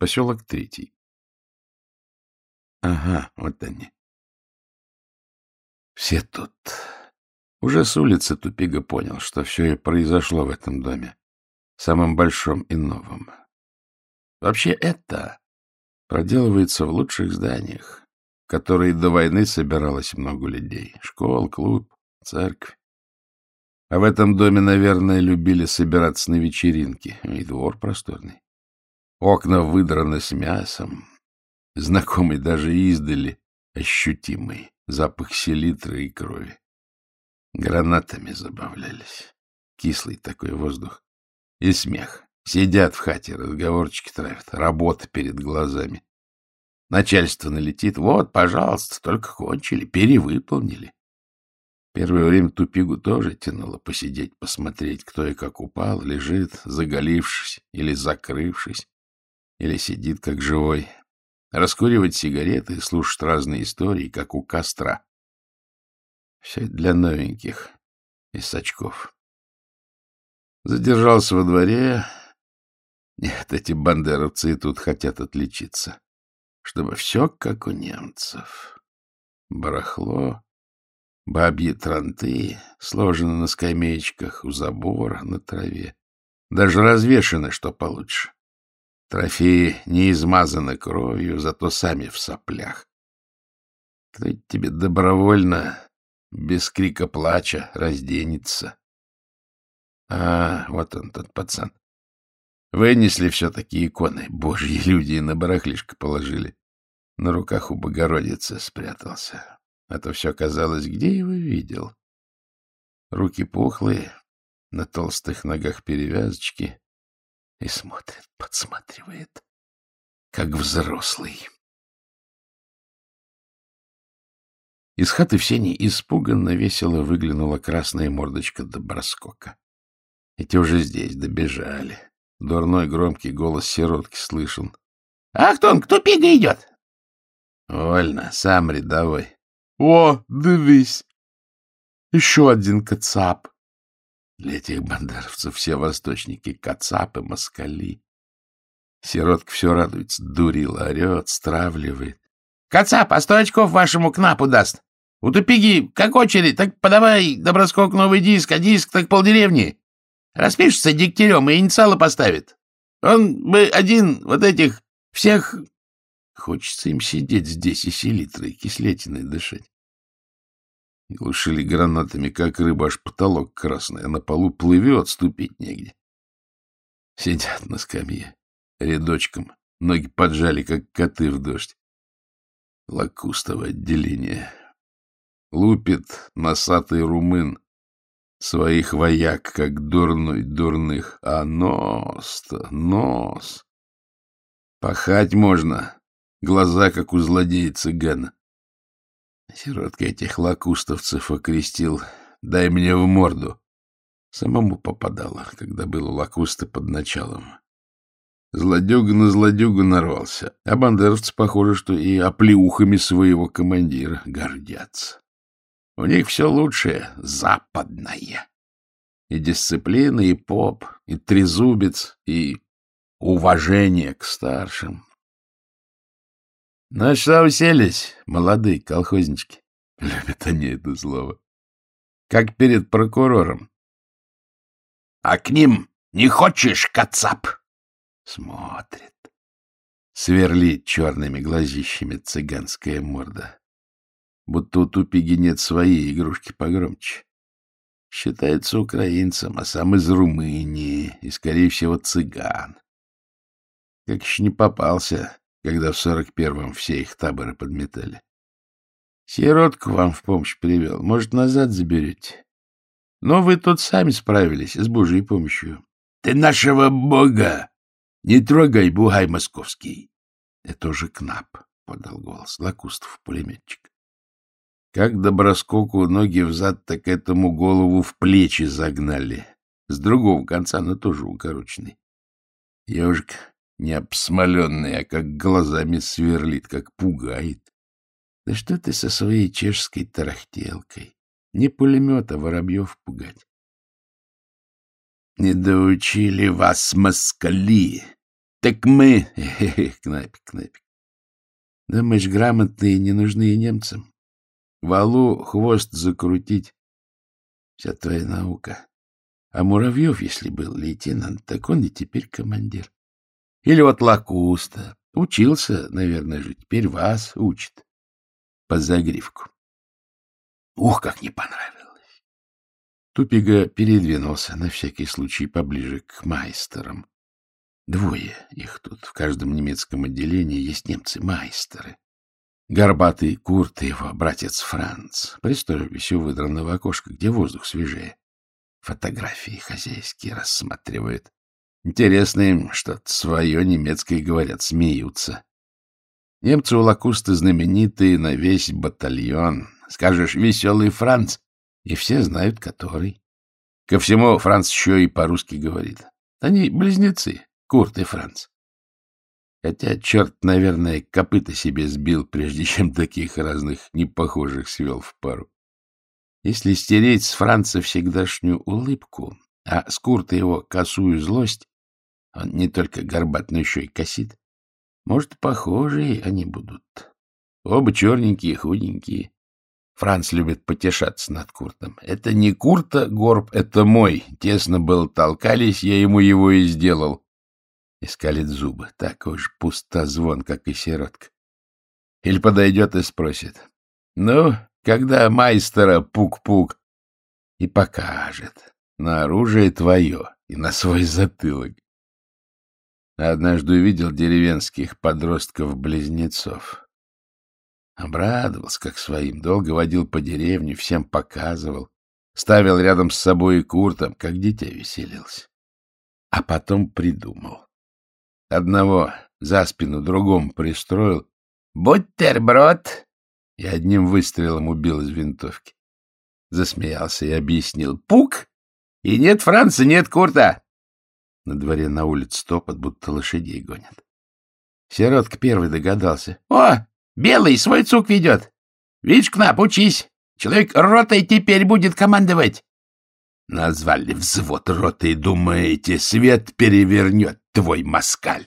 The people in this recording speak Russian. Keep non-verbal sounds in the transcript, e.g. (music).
Поселок третий. Ага, вот они. Все тут. Уже с улицы Тупига понял, что все и произошло в этом доме, самым большом и новом. Вообще это проделывается в лучших зданиях, в которые до войны собиралось много людей. Школ, клуб, церковь. А в этом доме, наверное, любили собираться на вечеринки. И двор просторный. Окна выдраны с мясом. Знакомый даже издали, ощутимый запах селитры и крови. Гранатами забавлялись. Кислый такой воздух. И смех. Сидят в хате, разговорчики травят, работа перед глазами. Начальство налетит. Вот, пожалуйста, только кончили, перевыполнили. Первое время тупигу тоже тянуло посидеть, посмотреть, кто и как упал, лежит, заголившись или закрывшись, или сидит как живой. Раскуривать сигареты и слушать разные истории, как у костра. Все это для новеньких из очков. Задержался во дворе. Нет, эти бандеровцы тут хотят отличиться. Чтобы все как у немцев. Барахло, бабьи транты, сложены на скамеечках, у забора, на траве. Даже развешаны, что получше. Трофеи не измазаны кровью, зато сами в соплях. Кто тебе добровольно без крика плача разденется. А, вот он, тот пацан. Вынесли все-таки иконы, божьи люди, и на барахлишко положили. На руках у Богородицы спрятался. А то все казалось, где его видел. Руки пухлые, на толстых ногах перевязочки. И смотрит, подсматривает, как взрослый. Из хаты в сене испуганно весело выглянула красная мордочка Доброскока. Эти уже здесь добежали. Дурной громкий голос сиротки слышен. — Ахтунг, Тупига идет! — Вольно, сам рядовой. — О, дивись! Еще один кацап. Для этих бандеровцев все восточники — кацапы, москали. Сиротка все радуется, дурила, орет, стравливает. — Кацап, а сто очков вашему кнапу даст. У как очередь, так подавай, доброскок, новый диск, а диск так полдеревни. Распишется дегтярем и инициалы поставит. Он бы один вот этих всех... Хочется им сидеть здесь и селитрой, кислетиной дышать. Глушили гранатами, как рыба, аж потолок красный, а на полу плывет, ступить негде. Сидят на скамье, рядочком, ноги поджали, как коты в дождь. Лакустово отделение. Лупит носатый румын своих вояк, как дурной дурных, а нос-то, нос. Пахать можно, глаза, как у злодея цыгана. Сиротка этих лакустовцев окрестил, дай мне в морду. Самому попадало, когда был у лакуста под началом. Злодюга на злодюгу нарвался, а бандеровцы, похоже, что и оплеухами своего командира гордятся. У них все лучшее западное. И дисциплина, и поп, и трезубец, и уважение к старшим. Ну что уселись, молодые колхознички? (laughs) Любят они это слово. Как перед прокурором. А к ним не хочешь, кацап? Смотрит. Сверлит черными глазищами цыганская морда будто у тупиги нет своей игрушки погромче. Считается украинцем, а сам из Румынии и, скорее всего, цыган. Как еще не попался, когда в сорок первом все их таборы подметали. Сиротку вам в помощь привел. Может, назад заберете? Но вы тут сами справились с Божьей помощью. — Ты нашего бога! Не трогай, бугай московский! — Это уже Кнап, — подал голос Лакустов, пулеметчик. Как доброскоку ноги взад, так этому голову в плечи загнали. С другого конца, но тоже укороченный. Ежик не обсмоленный, а как глазами сверлит, как пугает. Да что ты со своей чешской тарахтелкой? Не пулемета воробьев пугать. Не доучили вас москали. Так мы... (laughs) Кнапик, Кнапик. Думаешь, грамотные не нужны немцам? Валу хвост закрутить — вся твоя наука. А Муравьев, если был лейтенант, так он и теперь командир. Или вот Лакуста. Учился, наверное же, теперь вас учит. По загривку. Ух, как не понравилось. Тупига передвинулся на всякий случай поближе к майстерам. Двое их тут. В каждом немецком отделении есть немцы-майстеры. Горбатый Курт и его братец Франц пристроились у выдранного окошка, где воздух свежее. Фотографии хозяйские рассматривают. Интересно им что-то свое немецкое говорят, смеются. Немцы у Лакусты знаменитые на весь батальон. Скажешь «веселый Франц», и все знают, который. Ко всему, Франц еще и по-русски говорит. Они близнецы, Курт и Франц. Хотя черт, наверное, копыта себе сбил, прежде чем таких разных непохожих свел в пару. Если стереть с Франца всегдашнюю улыбку, а с Курта его косую злость, он не только горбат, но еще и косит, может, похожие они будут. Оба черненькие, худенькие. Франц любит потешаться над Куртом. Это не Курта горб, это мой. Тесно был, толкались, я ему его и сделал и скалит зубы, такой же пустозвон, как и сиротка. Или подойдет и спросит, ну, когда майстера пук-пук, и покажет на оружие твое и на свой затылок. Однажды увидел деревенских подростков-близнецов. Обрадовался, как своим, долго водил по деревне, всем показывал, ставил рядом с собой и куртом, как дитя веселился. А потом придумал. Одного за спину, другому пристроил. «Бутерброд!» И одним выстрелом убил из винтовки. Засмеялся и объяснил. «Пук! И нет Франца, нет Курта!» На дворе на улице топот, будто лошадей гонят. Сиротка первый догадался. «О, белый свой цук ведет! Видишь, Кнап, учись! Человек ротой теперь будет командовать!» Назвали взвод роты, думаете, свет перевернет твой москаль.